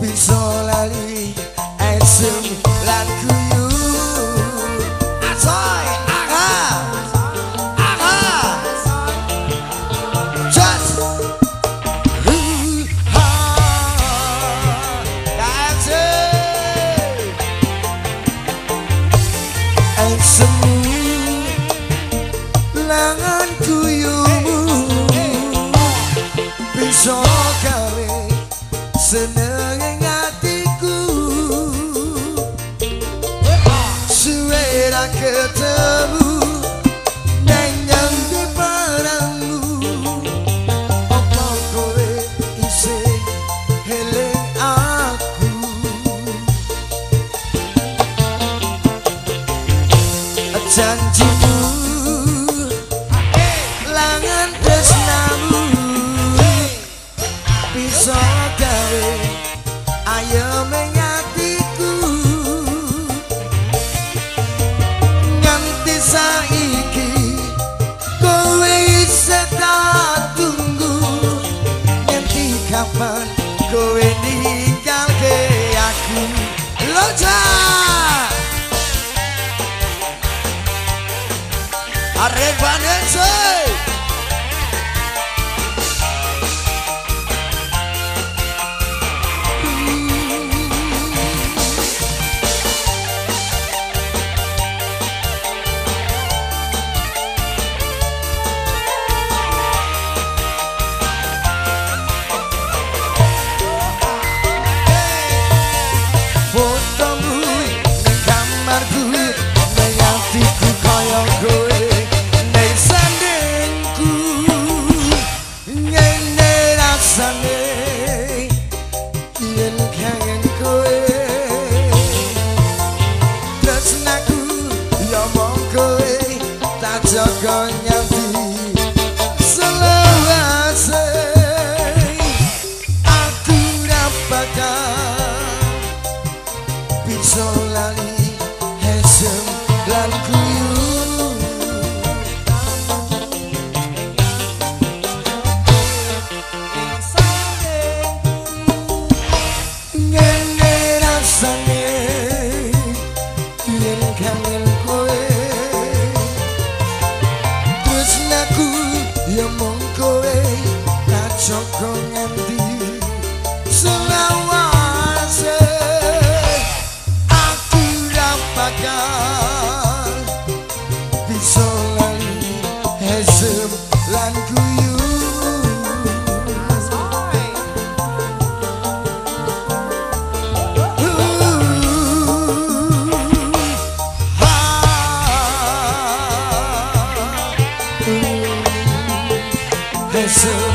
be so lali and soon. I can't tell. kamarku Nengatiku kaya gue Neng sandengku Nge-nge rasane Nge-nge myself